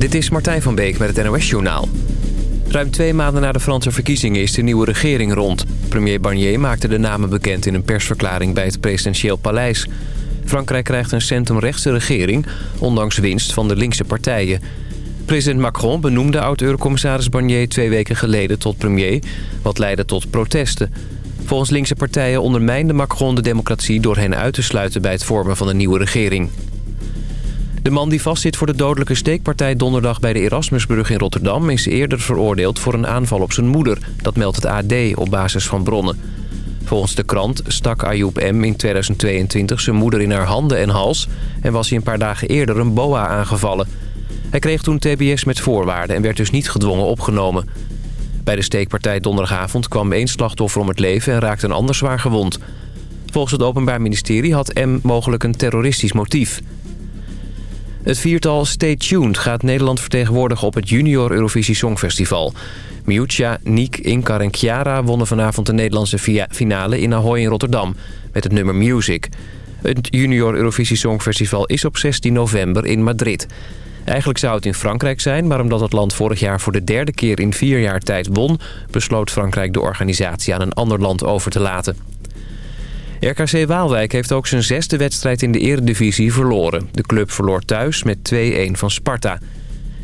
Dit is Martijn van Beek met het NOS-journaal. Ruim twee maanden na de Franse verkiezingen is de nieuwe regering rond. Premier Barnier maakte de namen bekend in een persverklaring bij het presidentieel paleis. Frankrijk krijgt een centrumrechtse regering, ondanks winst van de linkse partijen. President Macron benoemde oud-eurocommissaris Barnier twee weken geleden tot premier... wat leidde tot protesten. Volgens linkse partijen ondermijnde Macron de democratie... door hen uit te sluiten bij het vormen van een nieuwe regering. De man die vastzit voor de dodelijke steekpartij donderdag bij de Erasmusbrug in Rotterdam... is eerder veroordeeld voor een aanval op zijn moeder. Dat meldt het AD op basis van bronnen. Volgens de krant stak Ayoub M. in 2022 zijn moeder in haar handen en hals... en was hij een paar dagen eerder een boa aangevallen. Hij kreeg toen tbs met voorwaarden en werd dus niet gedwongen opgenomen. Bij de steekpartij donderdagavond kwam één slachtoffer om het leven... en raakte een ander zwaar gewond. Volgens het Openbaar Ministerie had M. mogelijk een terroristisch motief... Het viertal Stay Tuned gaat Nederland vertegenwoordigen op het Junior Eurovisie Songfestival. Miuccia, Niek, Inkar en Chiara wonnen vanavond de Nederlandse finale in Ahoy in Rotterdam met het nummer Music. Het Junior Eurovisie Songfestival is op 16 november in Madrid. Eigenlijk zou het in Frankrijk zijn, maar omdat het land vorig jaar voor de derde keer in vier jaar tijd won... besloot Frankrijk de organisatie aan een ander land over te laten. RKC Waalwijk heeft ook zijn zesde wedstrijd in de eredivisie verloren. De club verloor thuis met 2-1 van Sparta.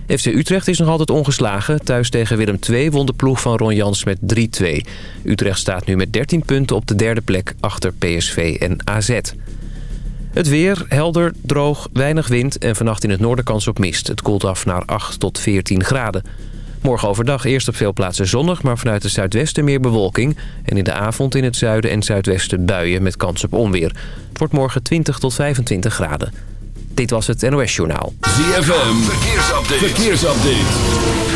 FC Utrecht is nog altijd ongeslagen. Thuis tegen Willem II won de ploeg van Ron Jans met 3-2. Utrecht staat nu met 13 punten op de derde plek achter PSV en AZ. Het weer, helder, droog, weinig wind en vannacht in het noorden kans op mist. Het koelt af naar 8 tot 14 graden. Morgen overdag eerst op veel plaatsen zonnig, maar vanuit het zuidwesten meer bewolking. En in de avond in het zuiden en zuidwesten buien met kans op onweer. Het wordt morgen 20 tot 25 graden. Dit was het NOS Journaal. ZFM, verkeersupdate. verkeersupdate.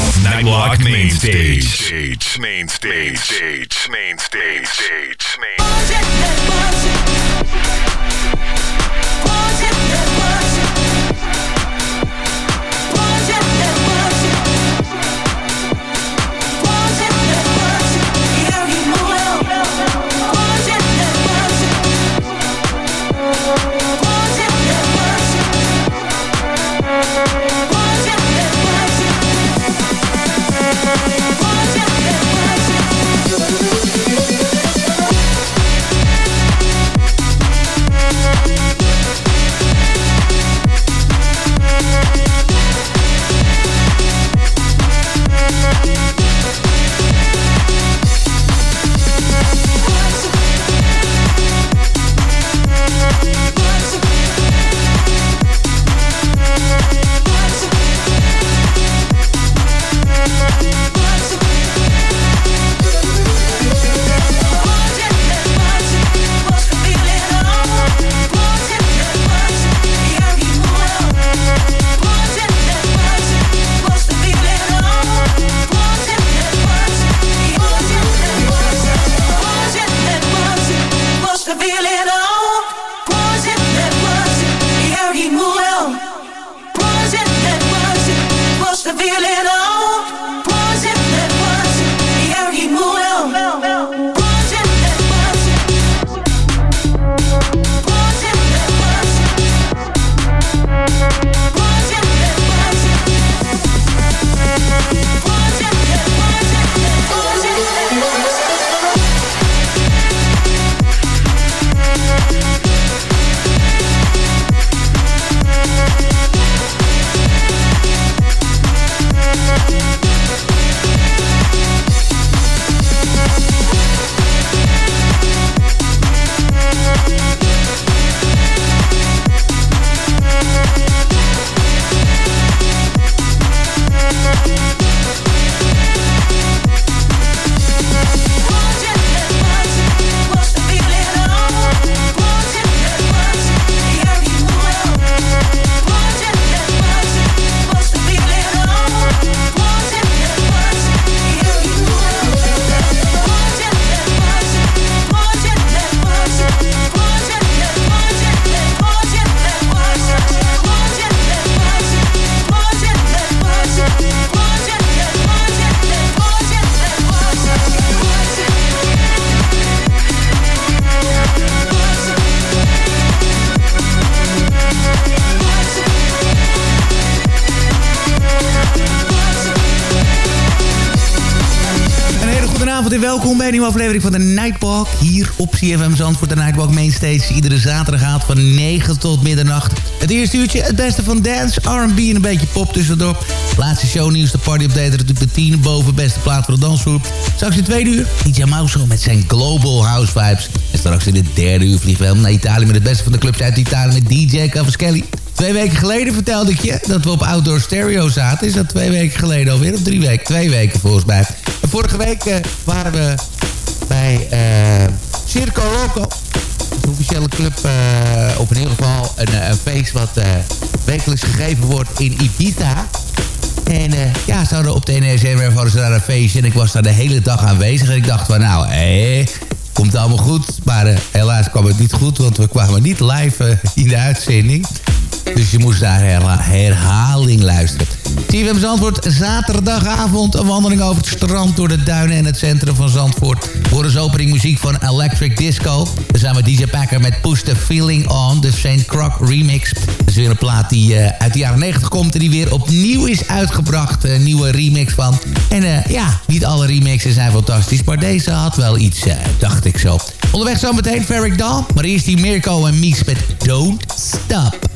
Nightwalk Main Stage. Stage, main stage, stage, main stage, stage, main Goedenavond aflevering van de Nightwalk. Hier op CFM Zandvoort, de Nightwalk Mainstage. Iedere zaterdag van 9 tot middernacht. Het eerste uurtje, het beste van dance, R&B en een beetje pop tussendoor. Laatste shownieuws, de party update, natuurlijk de 10 boven. Beste plaat voor de dansgroep. Straks in tweede uur, DJ Mauso met zijn Global House Vibes. En straks in het derde uur vliegen we naar Italië... met het beste van de clubs uit Italië met DJ Cavaschelli. Twee weken geleden vertelde ik je dat we op Outdoor Stereo zaten. Is dat twee weken geleden alweer? Of drie weken? Twee weken volgens mij. En vorige week uh, waren we Circo Loco. De officiële club, uh, of in ieder geval een, een feest wat wekelijks gegeven wordt in Ibiza. En ja, ze hadden op de NSM hadden ze daar een feestje. En ik was daar de hele dag aanwezig. En ik dacht van nou, hé, komt allemaal goed. Maar helaas kwam het niet goed, want we kwamen niet live in de uitzending. Dus je moest daar herhaling luisteren. CFM Zandvoort, zaterdagavond een wandeling over het strand... door de duinen en het centrum van Zandvoort. Voor de opening muziek van Electric Disco. Dan zijn we DJ Packer met Push the Feeling On, de St. Croc remix. Dat is weer een plaat die uh, uit de jaren 90 komt... en die weer opnieuw is uitgebracht. Een nieuwe remix van. En uh, ja, niet alle remixen zijn fantastisch... maar deze had wel iets, uh, dacht ik zo. Onderweg zometeen Ferric Dawn. Maar eerst die Mirko en Mies met Don't Stop.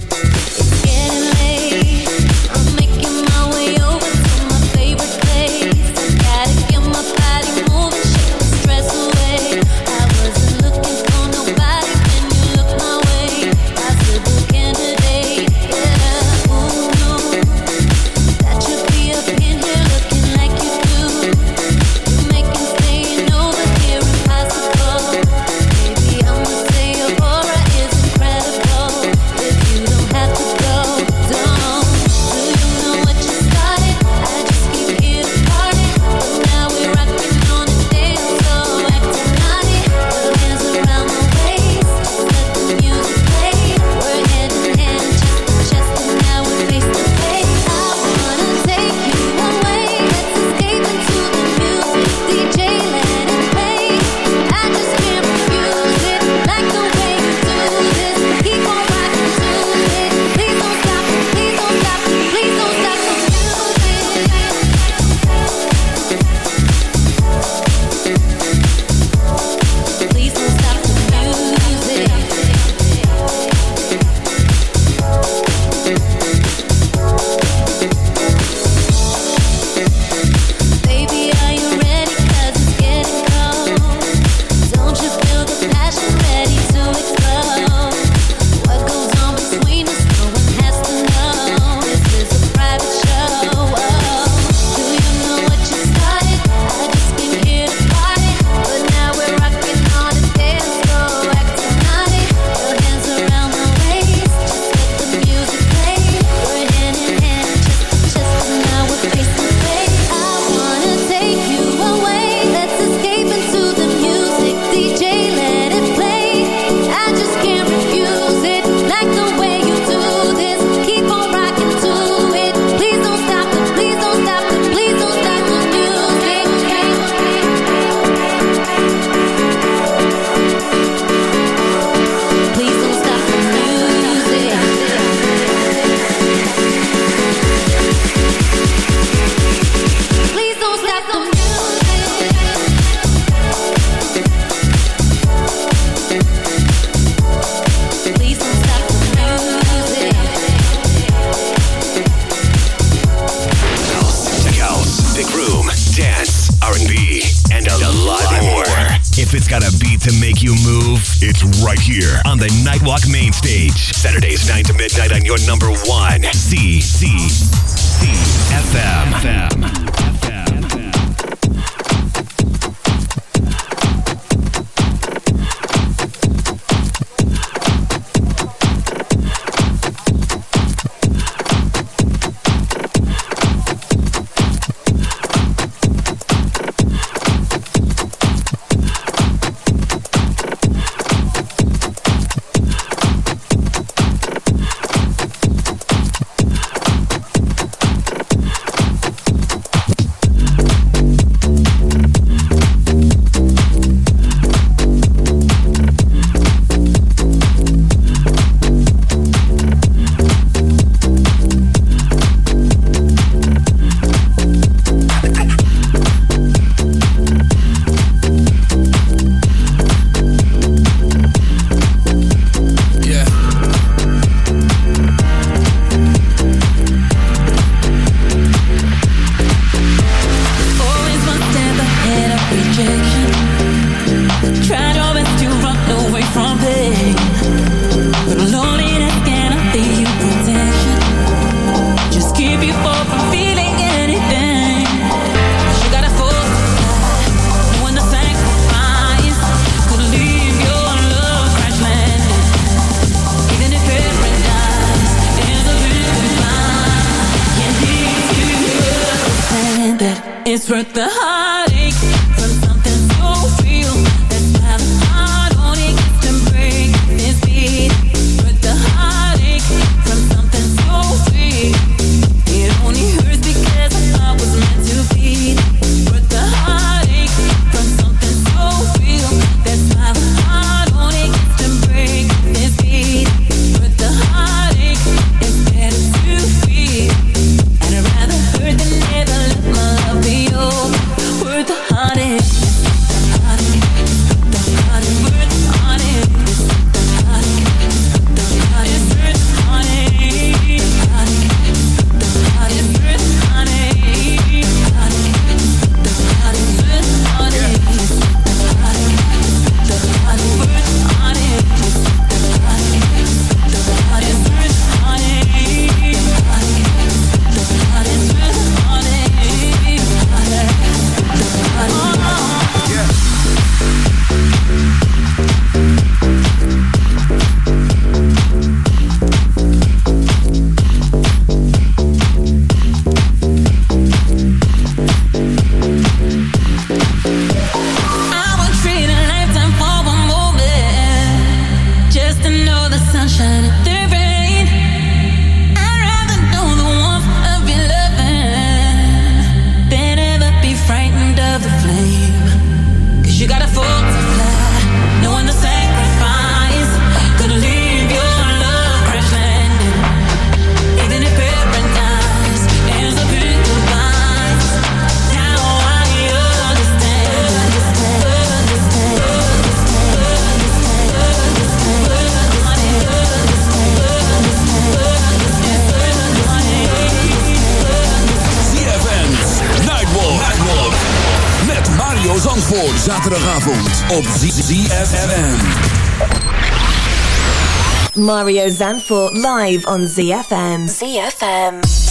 Zanfort live on ZFM. ZFM.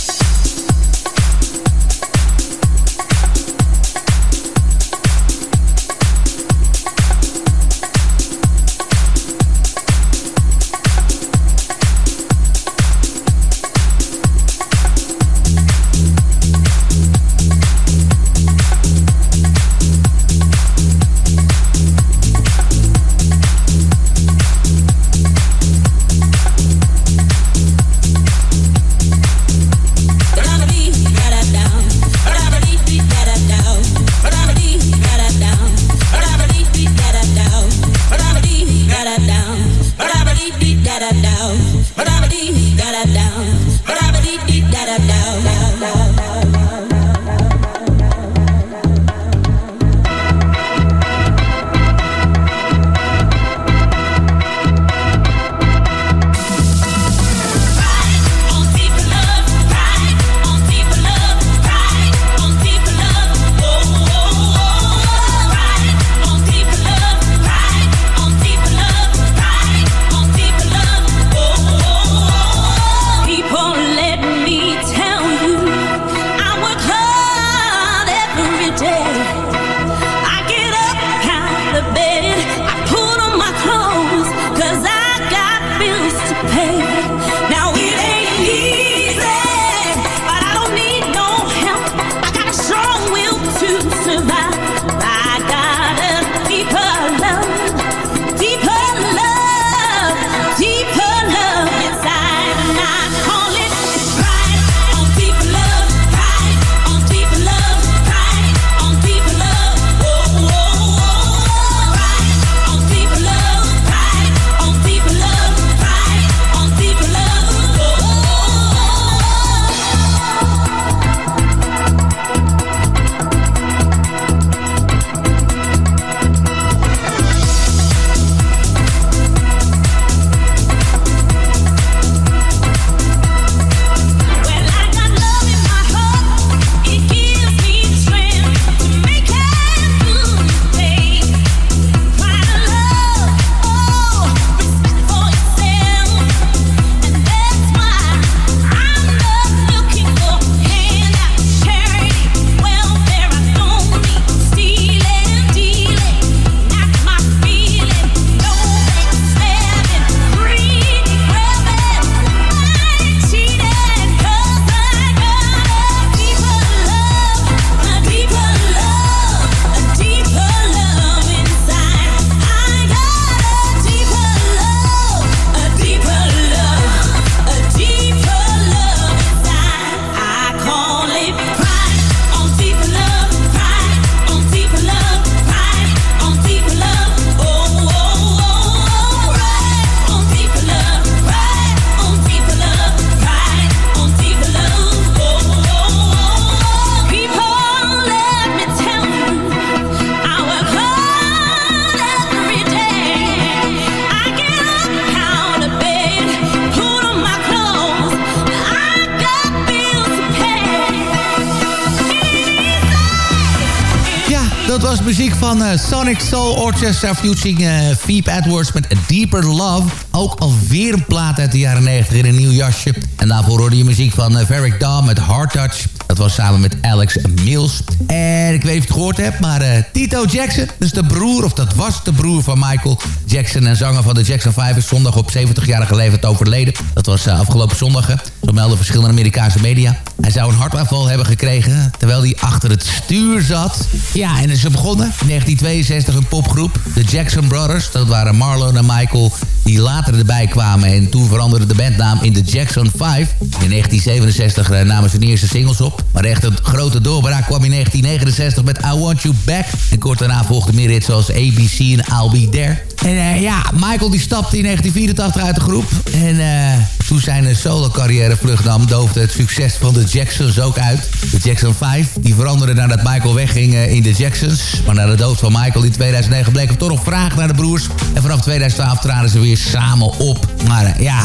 Orchestra featuring uh, Edwards met A Deeper Love. Ook alweer een plaat uit de jaren 90 in een nieuw jasje. En daarvoor hoorde je muziek van uh, Varric Dawn met Hard Touch. Dat was samen met Alex Mills. En ik weet niet of je het gehoord hebt, maar uh, Tito Jackson, dus de broer, of dat was de broer van Michael Jackson en zanger van de Jackson 5, is zondag op 70-jarige leeftijd overleden. Dat was uh, afgelopen zondag, zo melden verschillende Amerikaanse media. Hij zou een hartaanval hebben gekregen, terwijl hij achter het stuur zat. Ja, en is begonnen in 1962 een popgroep, de Jackson Brothers. Dat waren Marlon en Michael, die later erbij kwamen. En toen veranderde de bandnaam in de Jackson 5. In 1967 uh, namen ze de eerste singles op. Maar echt een grote doorbraak kwam in 1969 met I Want You Back. En kort daarna volgden meer hits zoals ABC en I'll Be There. En uh, ja, Michael die stapte in 1984 uit de groep. En uh, toen zijn solo carrière vlucht nam, doofde het succes van de Jacksons ook uit. De Jackson 5, die veranderde nadat Michael wegging in de Jacksons. Maar na de dood van Michael in 2009 bleek er toch nog vraag naar de broers. En vanaf 2012 traden ze weer samen op. Maar ja,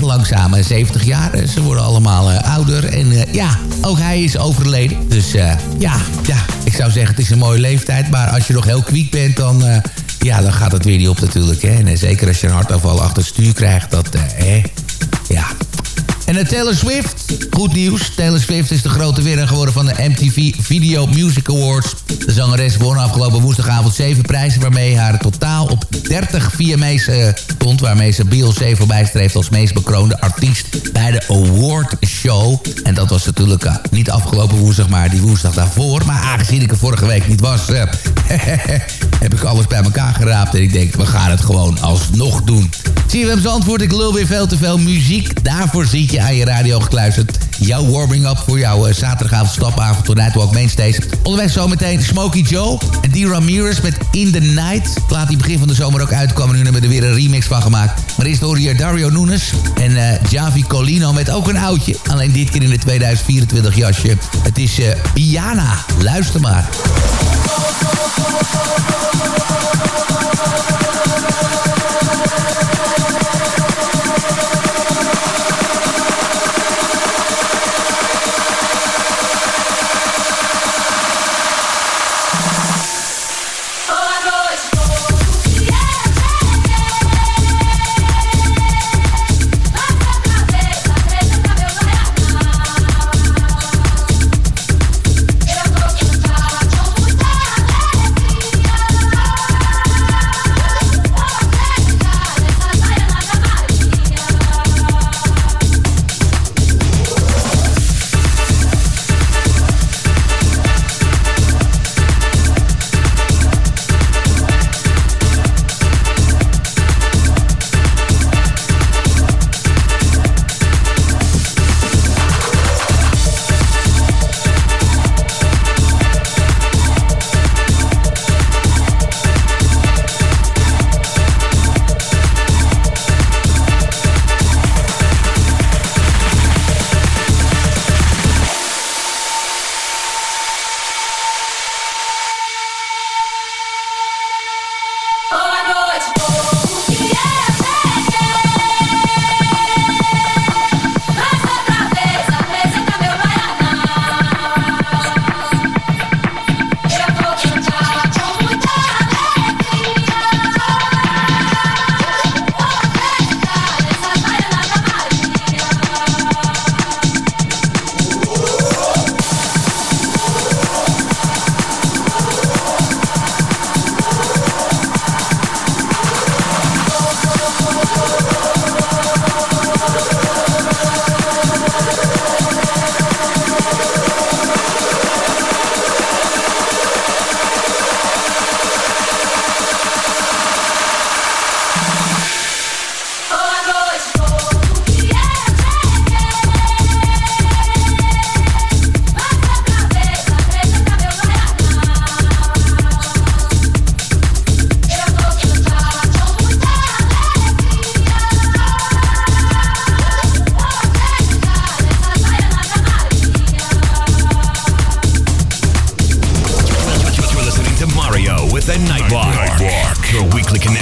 langzaam 70 jaar. Ze worden allemaal ouder. En ja, ook hij is overleden. Dus ja, ja, ik zou zeggen het is een mooie leeftijd. Maar als je nog heel kwiek bent, dan ja, dan gaat het weer niet op natuurlijk. Hè? En zeker als je een hartaanval achter het stuur krijgt. Dat, uh, hè? Ja, en uh, Taylor Swift, goed nieuws. Taylor Swift is de grote winnaar geworden van de MTV Video Music Awards. De zangeres won afgelopen woensdagavond zeven prijzen... waarmee haar totaal op 30 VMA's uh, stond... waarmee ze Beyoncé voorbij streeft als meest bekroonde artiest... bij de award show. En dat was natuurlijk uh, niet afgelopen woensdag, maar die woensdag daarvoor. Maar aangezien ik er vorige week niet was... heb ik alles bij elkaar geraapt. En ik denk, we gaan het gewoon alsnog doen. Zie je, we antwoord. Ik lul weer veel te veel muziek. Daarvoor zit je aan je radio gekluisterd. Jouw warming-up voor jouw uh, zaterdagavond stapavond door Nightwalk Mainstage. Onderweg zometeen Smokey Joe en D. Ramirez met In The Night. Laat die begin van de zomer ook uitkomen. Nu hebben we er weer een remix van gemaakt. Maar eerst hoor je Dario Nunes en uh, Javi Colino met ook een oudje. Alleen dit keer in de 2024 jasje. Het is uh, Piana. Luister maar.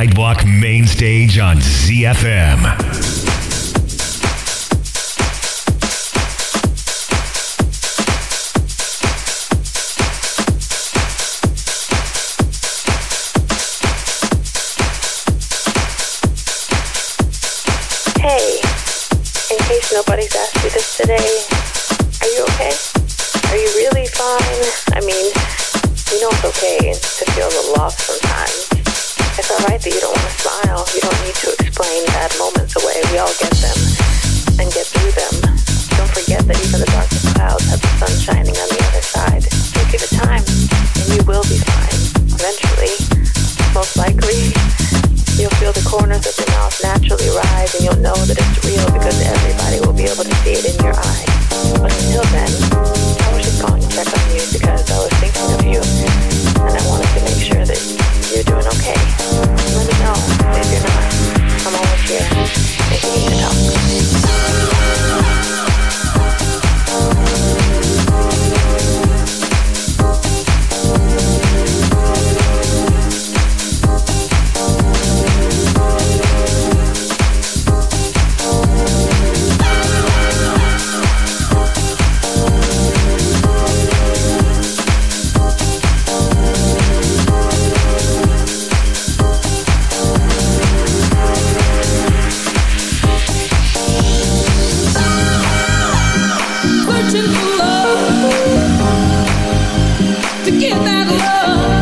Nightwalk Main Stage on ZFM. searching for love to get that love.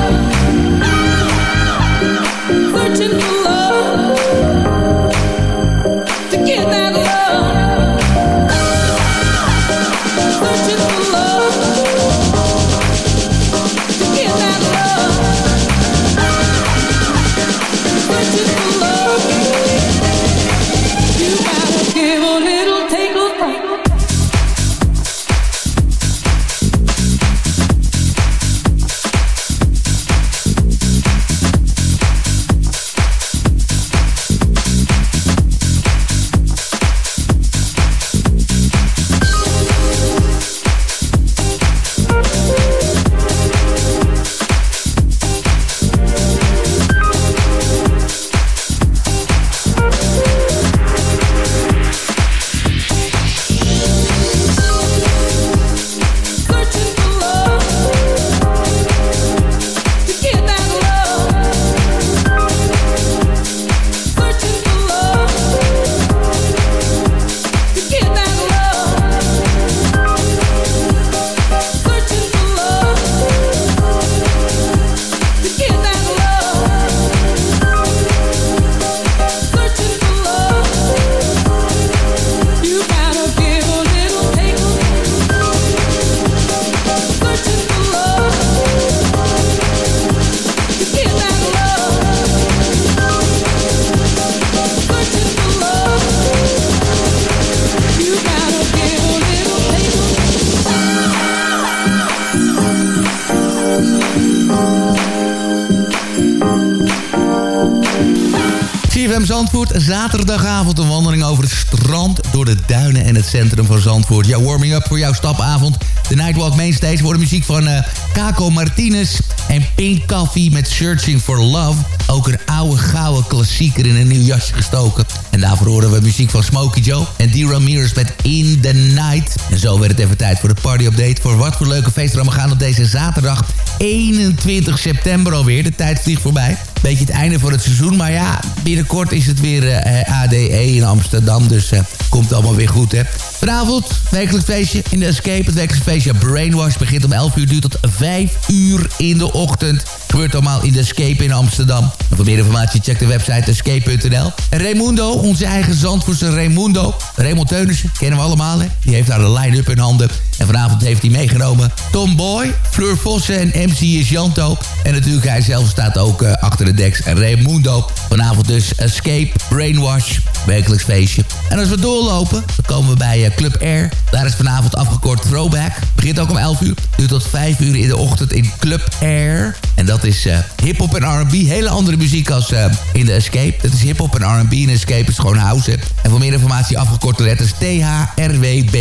Zaterdagavond een wandeling over het strand... door de duinen en het centrum van Zandvoort. Ja, warming up voor jouw stapavond. De Nightwalk Mainstage wordt muziek van uh, Caco Martinez... en Pink Coffee met Searching for Love. Ook een oude gouden klassieker in een nieuw jasje gestoken. En daarvoor horen we muziek van Smokey Joe en D. Ramirez met In the Night. En zo werd het even tijd voor de party update. Voor wat voor leuke feesten we gaan op deze zaterdag 21 september alweer. De tijd vliegt voorbij. Beetje het einde van het seizoen. Maar ja, binnenkort is het weer uh, eh, ADE in Amsterdam. Dus uh, komt allemaal weer goed, hè. Vanavond, wekelijks feestje in de Escape. Het wekelijks feestje Brainwash begint om 11 uur, duurt tot 5 uur in de ochtend. Gebeurt allemaal in de Escape in Amsterdam. En voor meer informatie check de website escape.nl. En Raimundo, onze eigen zandvoerster Raimundo. Raymond Teunissen, kennen we allemaal, hè. Die heeft daar de line-up in handen. En vanavond heeft hij meegenomen Tom Boy, Fleur Vossen en MC is Janto. En natuurlijk hij zelf staat ook uh, achter de deks. Raimundo. Vanavond dus Escape, Brainwash. wekelijks feestje. En als we doorlopen, dan komen we bij Club Air. Daar is vanavond afgekort Throwback. Begint ook om 11 uur. Duurt tot 5 uur in de ochtend in Club Air. En dat is uh, hip-hop en RB. Hele andere muziek als uh, in de Escape. Dat is hip-hop en RB. En Escape is gewoon house. En voor meer informatie afgekorte letters thrwbck.nl.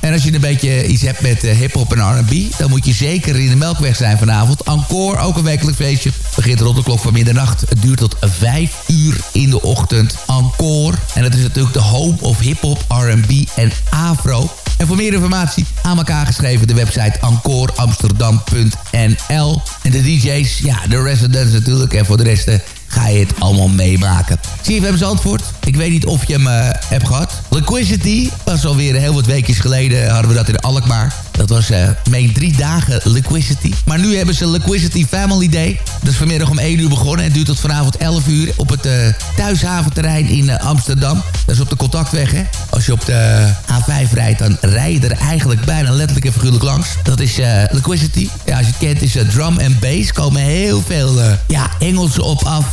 En als je een beetje iets hebt met uh, hip-hop en RB, dan moet je zeker in de Melkweg zijn vanavond. Encore, ook een wekelijk feestje. Begint rond de klok van middernacht. Het duurt tot 5 uur in de ochtend. Encore. En dat is natuurlijk de home of hip-hop, RB en Afro. En voor meer informatie aan elkaar geschreven de website encoreamsterdam.nl. En de DJ's, ja, de residents natuurlijk. En voor de rest ga je het allemaal meemaken. CFM antwoord. Ik weet niet of je hem uh, hebt gehad. Liquidity was alweer heel wat weekjes geleden. Hadden we dat in Alkmaar. Dat was uh, mee drie dagen Liquidity. Maar nu hebben ze Liquidity Family Day. Dat is vanmiddag om 1 uur begonnen. En duurt tot vanavond 11 uur op het uh, thuishaventerrein in Amsterdam. Dat is op de contactweg, hè. Als je op de A5 rijdt, dan rij je er eigenlijk bijna letterlijk en figuurlijk langs. Dat is Liquidity. Ja, als je het kent is drum en bass. Komen heel veel ja, Engelsen op af.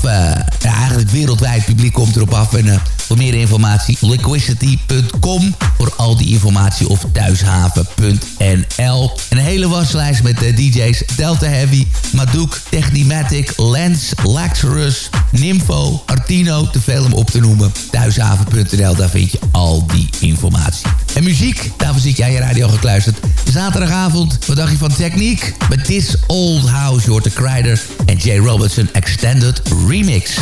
Ja, eigenlijk wereldwijd publiek komt erop af. En voor meer informatie liquidity.com. Voor al die informatie of thuishaven.nl. Een hele waslijst met de DJ's Delta Heavy, Madouk, Technimatic, Lens, Laxarus, Nympho, Artino. Te veel om op te noemen. Thuishaven.nl, daar vind je al die informatie. En muziek, daarvoor zit je aan je radio gekluisterd. Zaterdagavond, wat dacht je van techniek? Met This Old House, je Crider en Jay Robertson Extended Remix.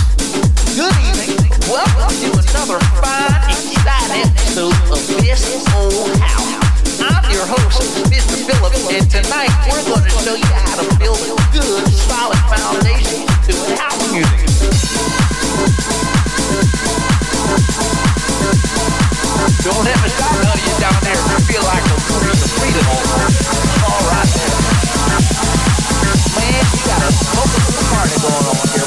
Good evening. Welcome to another exciting episode of This Old House. I'm your host, Mr. Phillips, and tonight we're going to show you how to build a good, solid foundation to house. Don't you down there feel like a. Man, you got a smoking party going on here.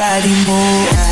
Got him, boy.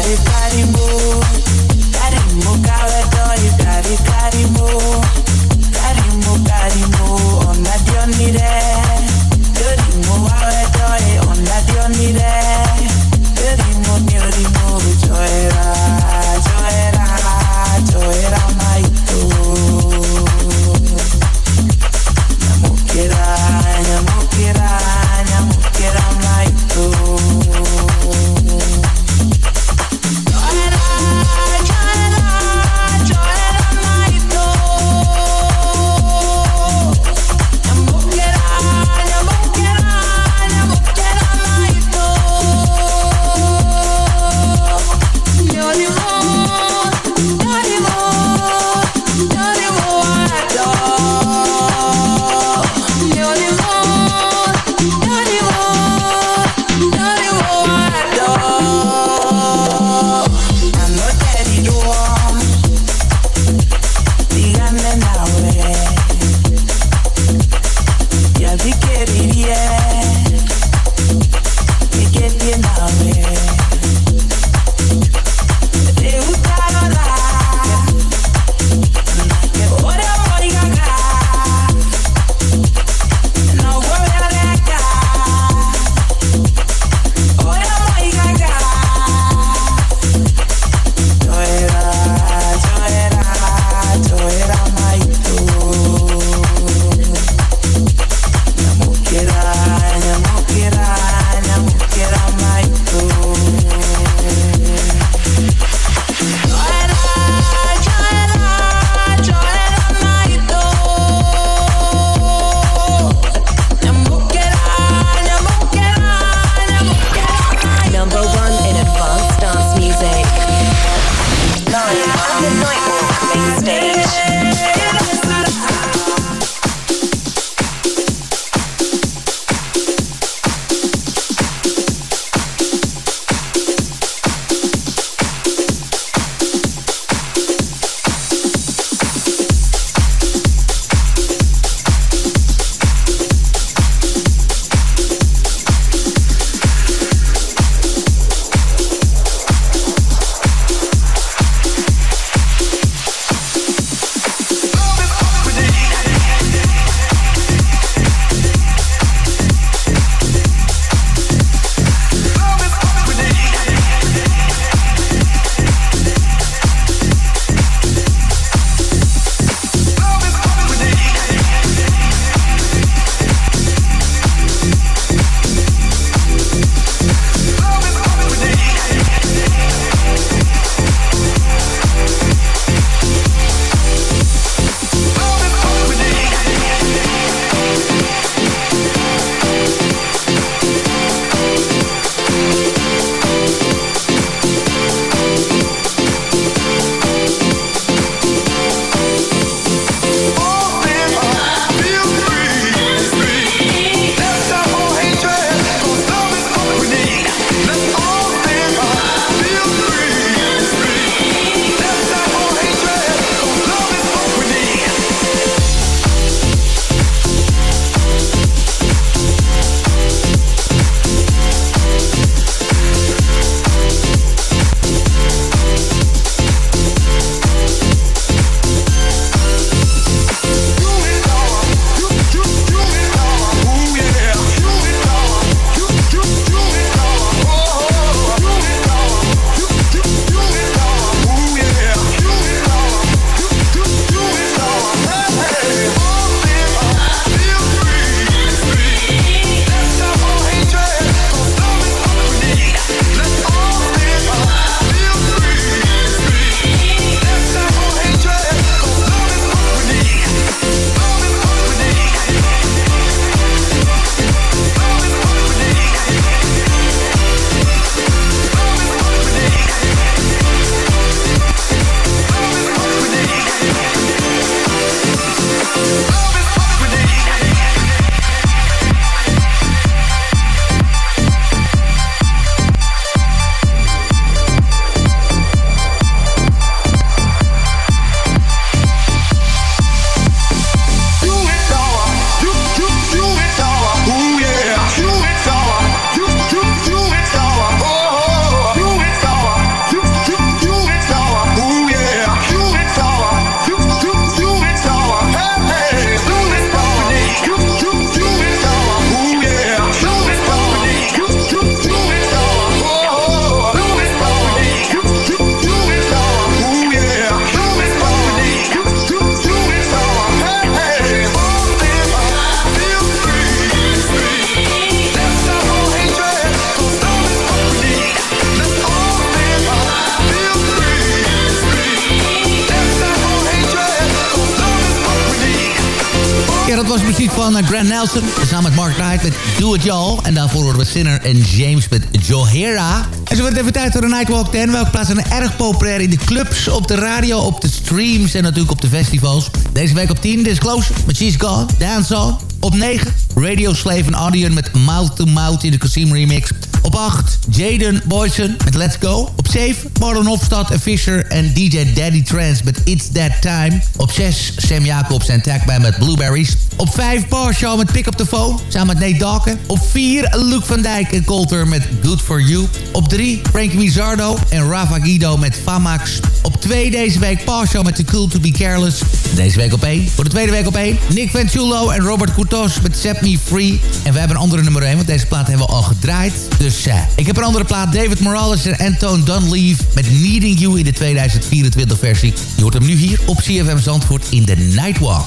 Was muziek van uh, Grant Nelson. Samen met Mark Knight met Do It Y'all. En daarvoor horen we Sinner en James met Johera. En zo wordt even tijd voor de Nightwalk 10. Welke plaatsen zijn erg populair in de clubs, op de radio, op de streams en natuurlijk op de festivals. Deze week op 10 Disclosure met She's Gone, Dance On. Op 9 Radio Slave en Audion met Mouth to Mouth in de Casim remix. Op 8 Jaden Boyson met Let's Go. Op 7 Marlon Hofstad en Fisher en DJ Daddy Trance met It's That Time. Op 6 Sam Jacobs en Tagman met Blueberries. Op 5 Parshaw met Pick Up The Phone, samen met Nate Dawken. Op 4 Luke van Dijk en Colter met Good For You. Op 3 Frank Wizardo en Rafa Guido met Famax. Op 2 deze week Parshaw met The Cool To Be Careless. Deze week op 1. Voor de tweede week op 1 Nick Ventulo en Robert Coutos met Set Me Free. En we hebben een andere nummer 1, want deze plaat hebben we al gedraaid. Dus uh, ik heb een andere plaat. David Morales en Anton Dunleave met Needing You in de 2024 versie. Je hoort hem nu hier op CFM Zandvoort in de Nightwalk.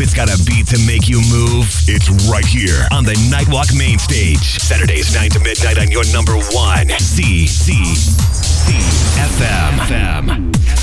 It's got a beat to make you move, it's right here on the Nightwalk main stage. Saturdays 9 to midnight on your number one. C C C F M. F-M.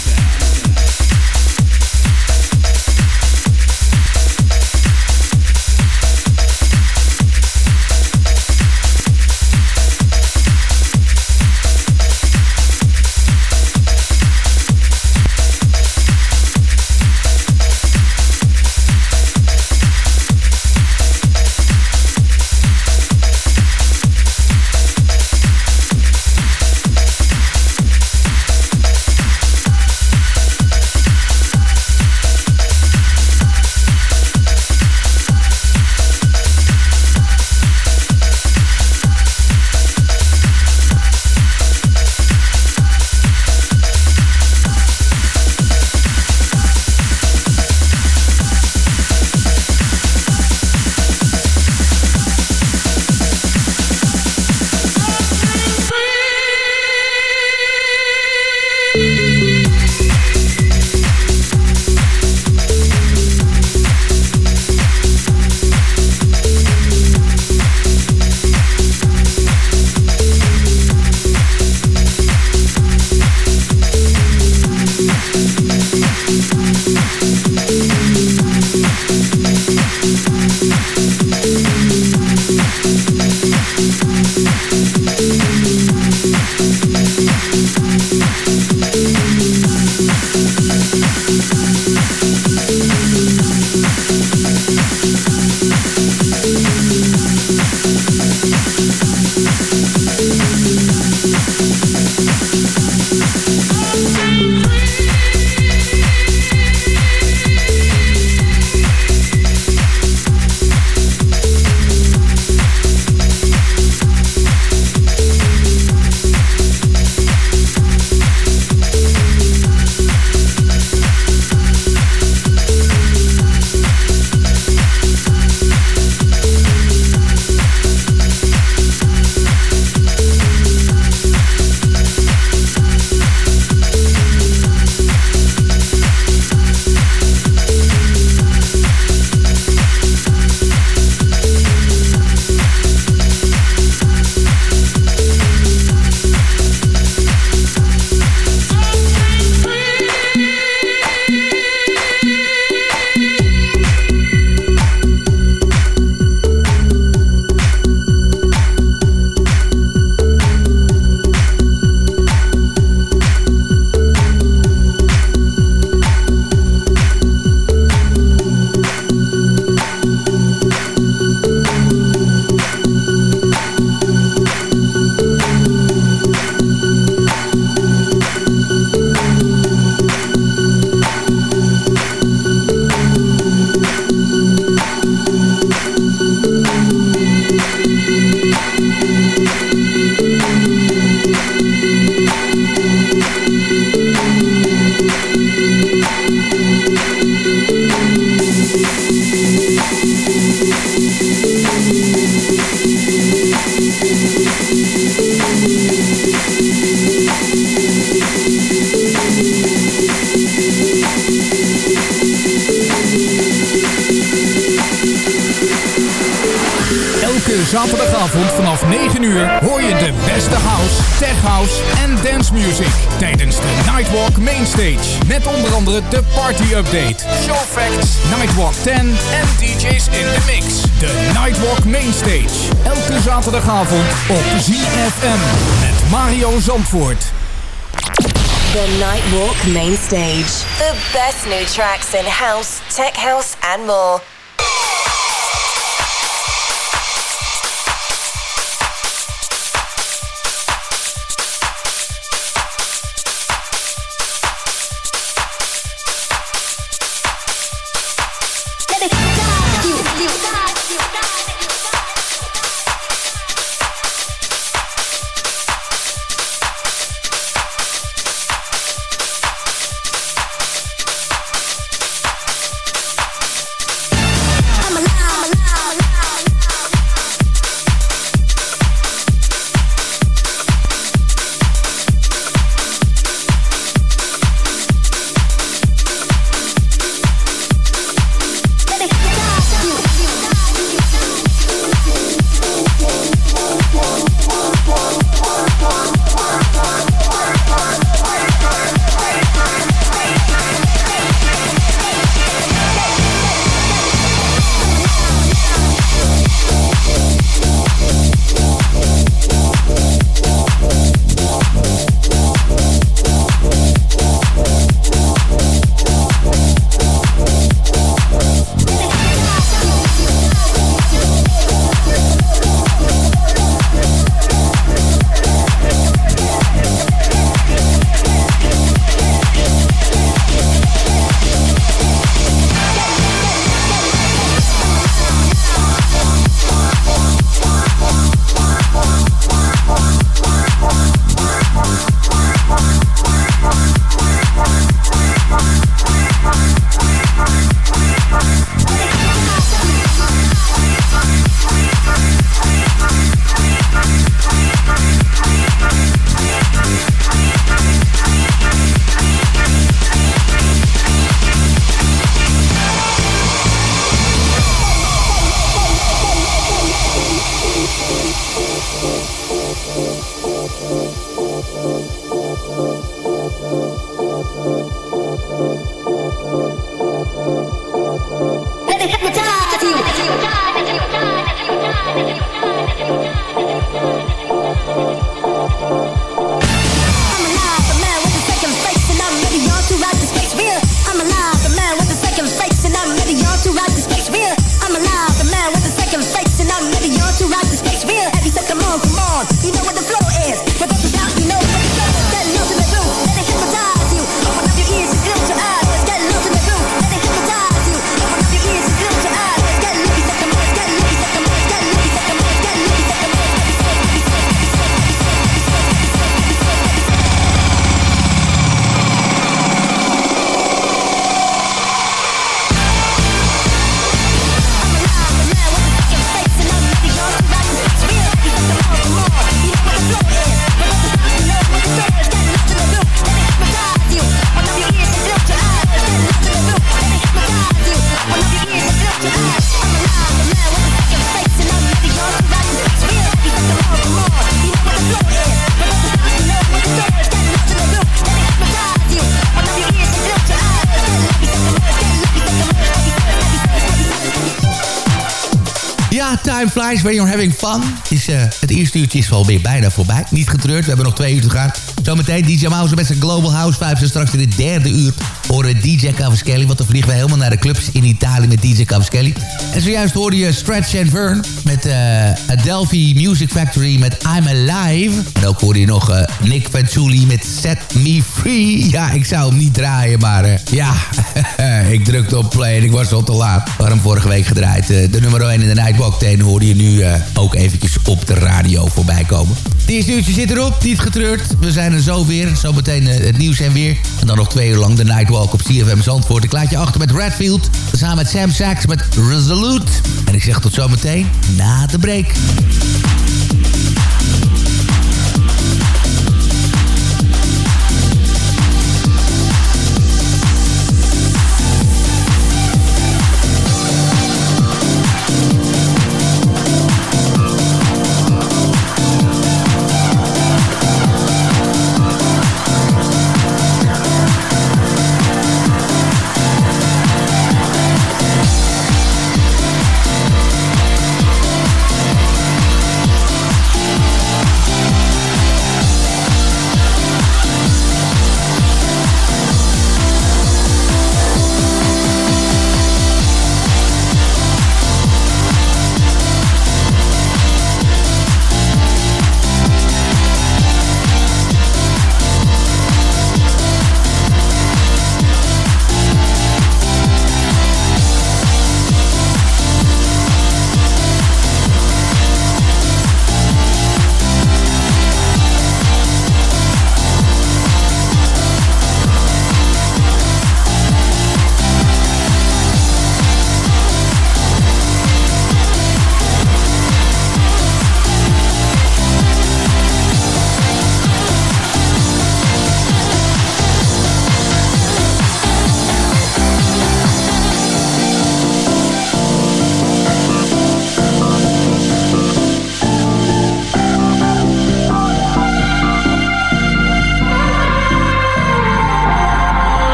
Zaterdagavond vanaf 9 uur hoor je de beste house, tech house en dance music. Tijdens de Nightwalk Mainstage. Met onder andere de Party Update, Show Facts, Nightwalk 10 en DJ's in the mix. De Nightwalk Mainstage. Elke zaterdagavond op ZFM. Met Mario Zandvoort. The Nightwalk Main Stage. The best new tracks in house, tech house, and more. Flies when you're having fun. Het, is, uh, het eerste uurtje is alweer bijna voorbij. Niet getreurd, we hebben nog twee uur te gaan. Zometeen DJ Mouse met zijn Global House Vibes. En straks in het derde uur horen DJ Cavaschelli. Want dan vliegen we helemaal naar de clubs in Italië met DJ Cavaschelli. En zojuist hoorde je Stretch and Vern met uh, Adelphi Music Factory met I'm Alive. En ook hoorde je nog uh, Nick Fanciulli met Set Me Free. Ja, ik zou hem niet draaien, maar ja, ik drukte op play en ik was al te laat. Hem vorige week gedraaid. de nummer 1 in de Nightwalk 10 hoorde je nu ook eventjes op de radio voorbij komen. Het zit erop, niet getreurd. We zijn er zo weer. Zometeen het nieuws en weer. En dan nog twee uur lang de Nightwalk op CFM Zandvoort. Ik laat je achter met Redfield. Samen met Sam Sachs met Resolute. En ik zeg tot zometeen na de break.